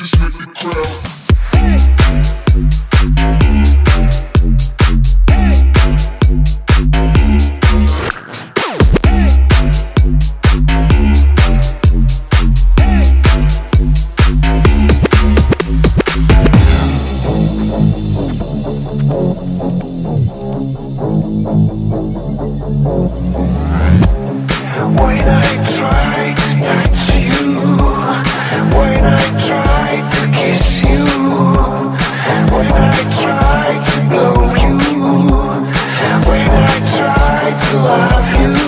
Just try